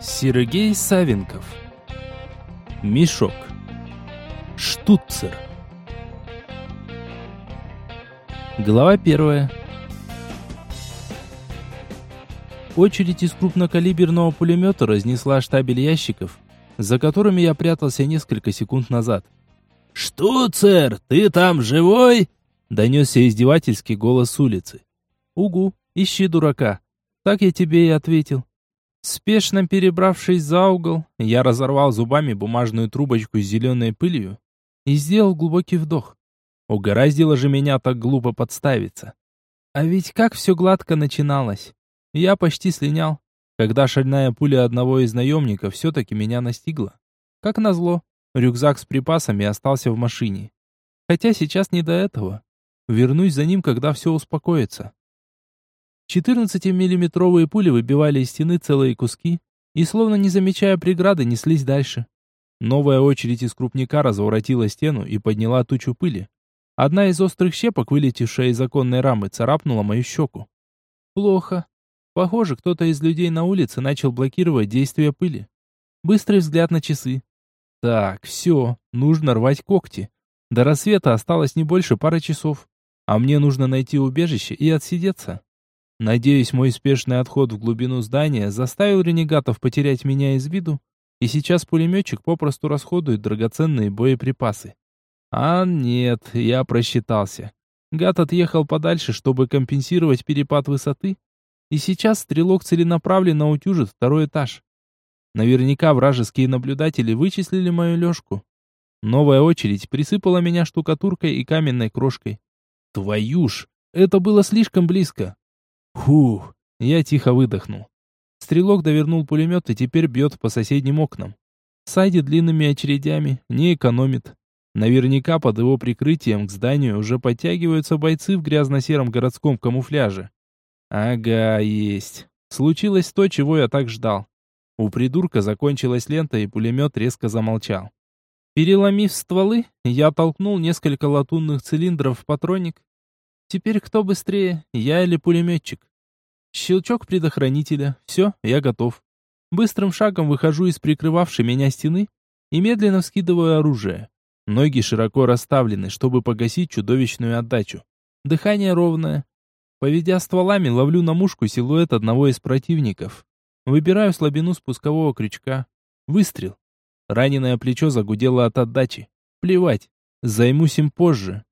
Сергей Савенков Мешок Штуцер Глава первая Очередь из крупнокалиберного пулемета разнесла штабель ящиков, за которыми я прятался несколько секунд назад. «Штуцер, ты там живой?» Донесся издевательский голос с улицы. «Угу, ищи дурака». Так я тебе и ответил. Спешно перебравшись за угол, я разорвал зубами бумажную трубочку с зеленой пылью и сделал глубокий вдох. Угораздило же меня так глупо подставиться. А ведь как все гладко начиналось. Я почти слинял, когда шальная пуля одного из наемников все-таки меня настигла. Как назло, рюкзак с припасами остался в машине. Хотя сейчас не до этого. Вернусь за ним, когда все успокоится. 14-миллиметровые пули выбивали из стены целые куски и, словно не замечая преграды, неслись дальше. Новая очередь из крупника разворотила стену и подняла тучу пыли. Одна из острых щепок, вылетевшая из оконной рамы, царапнула мою щеку. Плохо. Похоже, кто-то из людей на улице начал блокировать действие пыли. Быстрый взгляд на часы. Так, все, нужно рвать когти. До рассвета осталось не больше пары часов, а мне нужно найти убежище и отсидеться. Надеюсь, мой спешный отход в глубину здания заставил ренегатов потерять меня из виду, и сейчас пулеметчик попросту расходует драгоценные боеприпасы. А нет, я просчитался. Гад отъехал подальше, чтобы компенсировать перепад высоты, и сейчас стрелок целенаправленно утюжит второй этаж. Наверняка вражеские наблюдатели вычислили мою лёжку. Новая очередь присыпала меня штукатуркой и каменной крошкой. Твою ж, это было слишком близко. Фух, я тихо выдохнул. Стрелок довернул пулемет и теперь бьет по соседним окнам. Сайди длинными очередями, не экономит. Наверняка под его прикрытием к зданию уже подтягиваются бойцы в грязно-сером городском камуфляже. Ага, есть. Случилось то, чего я так ждал. У придурка закончилась лента, и пулемет резко замолчал. Переломив стволы, я толкнул несколько латунных цилиндров в патронник Теперь кто быстрее, я или пулеметчик? Щелчок предохранителя. Все, я готов. Быстрым шагом выхожу из прикрывавшей меня стены и медленно вскидываю оружие. Ноги широко расставлены, чтобы погасить чудовищную отдачу. Дыхание ровное. Поведя стволами, ловлю на мушку силуэт одного из противников. Выбираю слабину спускового крючка. Выстрел. Раненое плечо загудело от отдачи. Плевать. Займусь им позже.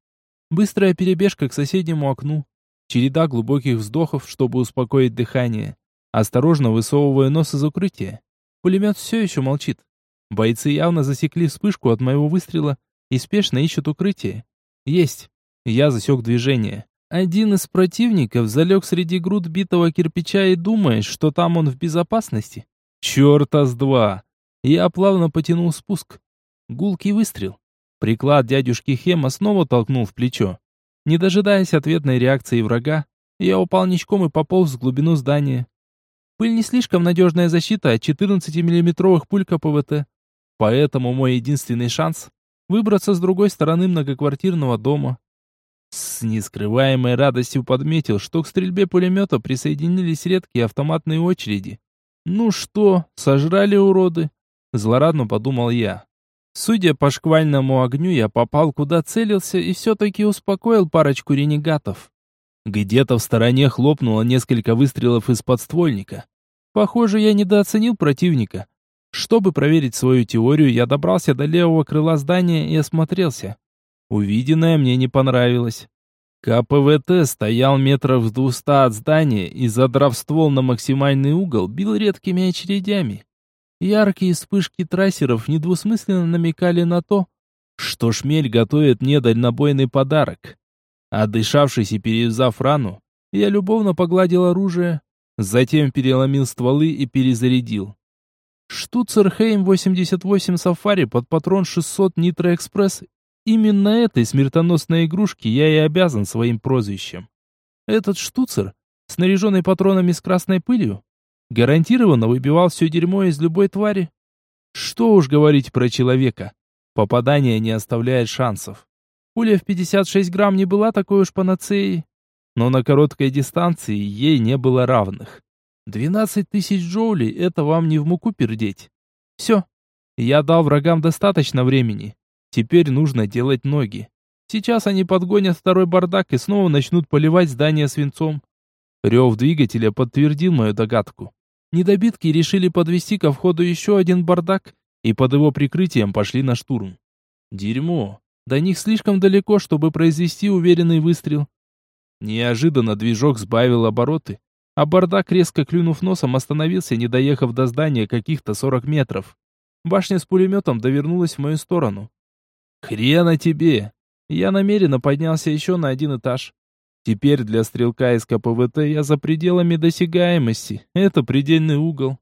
Быстрая перебежка к соседнему окну. Череда глубоких вздохов, чтобы успокоить дыхание. Осторожно высовывая нос из укрытия. Пулемет все еще молчит. Бойцы явно засекли вспышку от моего выстрела и спешно ищут укрытие. Есть. Я засек движение. Один из противников залег среди груд битого кирпича и думает, что там он в безопасности. Черта с два. Я плавно потянул спуск. Гулкий выстрел. Приклад дядюшки Хема снова толкнул в плечо. Не дожидаясь ответной реакции врага, я упал ничком и пополз в глубину здания. Пыль не слишком надежная защита от 14-миллиметровых пуль КПВТ. Поэтому мой единственный шанс — выбраться с другой стороны многоквартирного дома. С нескрываемой радостью подметил, что к стрельбе пулемета присоединились редкие автоматные очереди. «Ну что, сожрали уроды?» Злорадно подумал я. Судя по шквальному огню, я попал куда целился и все-таки успокоил парочку ренегатов. Где-то в стороне хлопнуло несколько выстрелов из подствольника. Похоже, я недооценил противника. Чтобы проверить свою теорию, я добрался до левого крыла здания и осмотрелся. Увиденное мне не понравилось. КПВТ стоял метров в двуста от здания и, задрав ствол на максимальный угол, бил редкими очередями. Яркие вспышки трассеров недвусмысленно намекали на то, что шмель готовит мне дальнобойный подарок. Отдышавшись и перевязав рану, я любовно погладил оружие, затем переломил стволы и перезарядил. Штуцер Хейм 88 Сафари под патрон 600 Нитро Экспресс Именно этой смертоносной игрушке я и обязан своим прозвищем. Этот штуцер, снаряженный патронами с красной пылью, гарантированно выбивал все дерьмо из любой твари. Что уж говорить про человека. Попадание не оставляет шансов. Пуля в 56 грамм не была такой уж панацеей, но на короткой дистанции ей не было равных. 12 тысяч джоулей — это вам не в муку пердеть. Все. Я дал врагам достаточно времени. Теперь нужно делать ноги. Сейчас они подгонят второй бардак и снова начнут поливать здание свинцом. Рев двигателя подтвердил мою догадку. Недобитки решили подвести ко входу еще один бардак и под его прикрытием пошли на штурм. Дерьмо. До них слишком далеко, чтобы произвести уверенный выстрел. Неожиданно движок сбавил обороты, а бардак, резко клюнув носом, остановился, не доехав до здания каких-то 40 метров. Башня с пулеметом довернулась в мою сторону. «Хрена тебе!» Я намеренно поднялся еще на один этаж. Теперь для стрелка из КПВТ я за пределами досягаемости. Это предельный угол.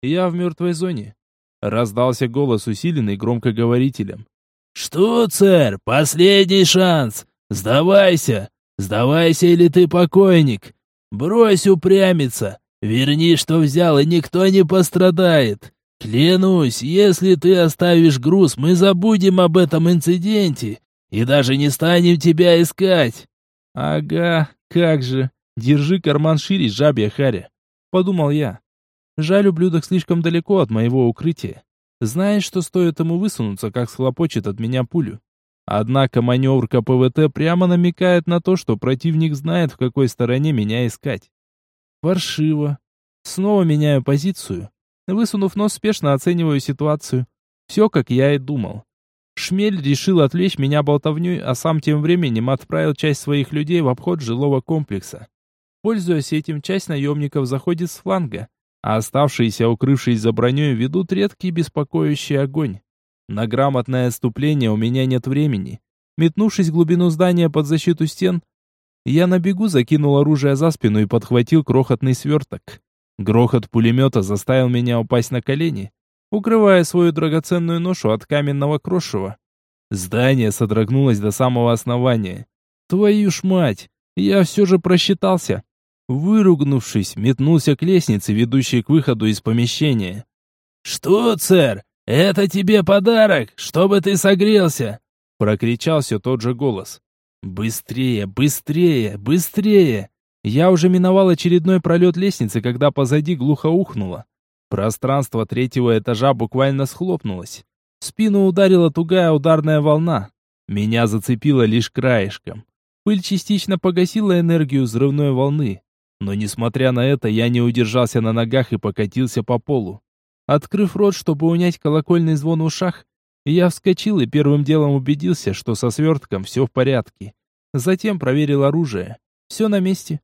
Я в мертвой зоне. Раздался голос, усиленный громкоговорителем. «Что, царь, последний шанс! Сдавайся! Сдавайся, или ты покойник! Брось упрямиться! Верни, что взял, и никто не пострадает! Клянусь, если ты оставишь груз, мы забудем об этом инциденте и даже не станем тебя искать!» «Ага, как же! Держи карман шире, жабья харя!» Подумал я. Жаль, ублюдок слишком далеко от моего укрытия. Знает, что стоит ему высунуться, как схлопочет от меня пулю. Однако маневр КПВТ прямо намекает на то, что противник знает, в какой стороне меня искать. Паршиво. Снова меняю позицию. Высунув нос, спешно оцениваю ситуацию. Все, как я и думал. Шмель решил отвлечь меня болтовней, а сам тем временем отправил часть своих людей в обход жилого комплекса. Пользуясь этим, часть наемников заходит с фланга, а оставшиеся, укрывшись за броней, ведут редкий беспокоящий огонь. На грамотное отступление у меня нет времени. Метнувшись в глубину здания под защиту стен, я на бегу закинул оружие за спину и подхватил крохотный сверток. Грохот пулемета заставил меня упасть на колени, укрывая свою драгоценную ношу от каменного крошева. Здание содрогнулось до самого основания. Твою ж мать! Я все же просчитался. Выругнувшись, метнулся к лестнице, ведущей к выходу из помещения. «Что, сэр? Это тебе подарок, чтобы ты согрелся!» Прокричал все тот же голос. «Быстрее, быстрее, быстрее!» Я уже миновал очередной пролет лестницы, когда позади глухо ухнуло. Пространство третьего этажа буквально схлопнулось. В спину ударила тугая ударная волна. Меня зацепило лишь краешком. Пыль частично погасила энергию взрывной волны. Но несмотря на это, я не удержался на ногах и покатился по полу. Открыв рот, чтобы унять колокольный звон в ушах, я вскочил и первым делом убедился, что со свертком все в порядке. Затем проверил оружие. Все на месте.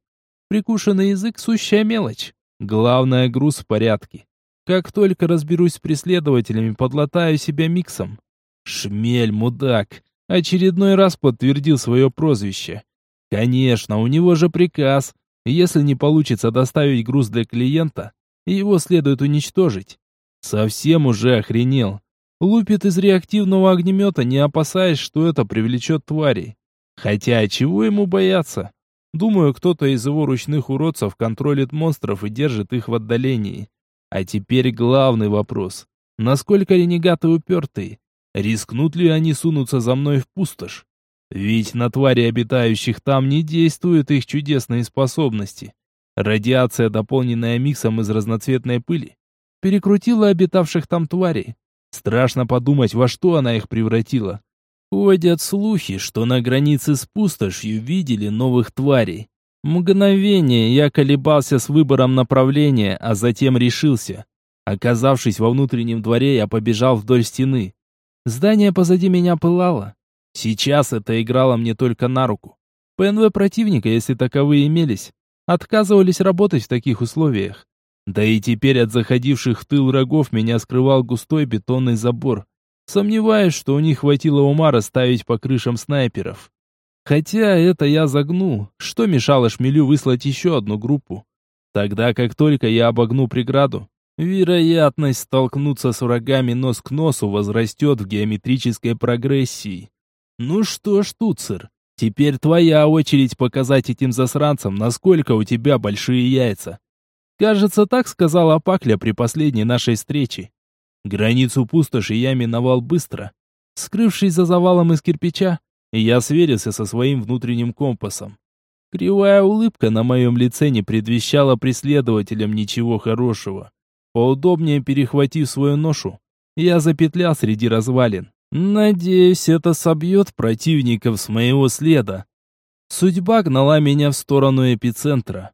Прикушенный язык — сущая мелочь. Главное, груз в порядке. Как только разберусь с преследователями, подлатаю себя миксом. Шмель, мудак, очередной раз подтвердил свое прозвище. Конечно, у него же приказ. Если не получится доставить груз для клиента, его следует уничтожить. Совсем уже охренел. Лупит из реактивного огнемета, не опасаясь, что это привлечет тварей. Хотя, чего ему бояться? Думаю, кто-то из его ручных уродцев контролит монстров и держит их в отдалении. А теперь главный вопрос. Насколько ренегаты упертые? Рискнут ли они сунуться за мной в пустошь? Ведь на твари, обитающих там, не действуют их чудесные способности. Радиация, дополненная миксом из разноцветной пыли, перекрутила обитавших там тварей. Страшно подумать, во что она их превратила. Ходят слухи, что на границе с пустошью видели новых тварей. Мгновение я колебался с выбором направления, а затем решился. Оказавшись во внутреннем дворе, я побежал вдоль стены. Здание позади меня пылало. Сейчас это играло мне только на руку. ПНВ противника, если таковые имелись, отказывались работать в таких условиях. Да и теперь от заходивших в тыл врагов меня скрывал густой бетонный забор. Сомневаюсь, что у них хватило ума расставить по крышам снайперов. Хотя это я загну, что мешало шмелю выслать еще одну группу. Тогда как только я обогну преграду, вероятность столкнуться с врагами нос к носу возрастет в геометрической прогрессии. Ну что ж, Туцер, теперь твоя очередь показать этим засранцам, насколько у тебя большие яйца. Кажется, так сказала Пакля при последней нашей встрече. Границу пустоши я миновал быстро. Скрывшись за завалом из кирпича, я сверился со своим внутренним компасом. Кривая улыбка на моем лице не предвещала преследователям ничего хорошего. Поудобнее перехватив свою ношу, я запетлял среди развалин. Надеюсь, это собьет противников с моего следа. Судьба гнала меня в сторону эпицентра.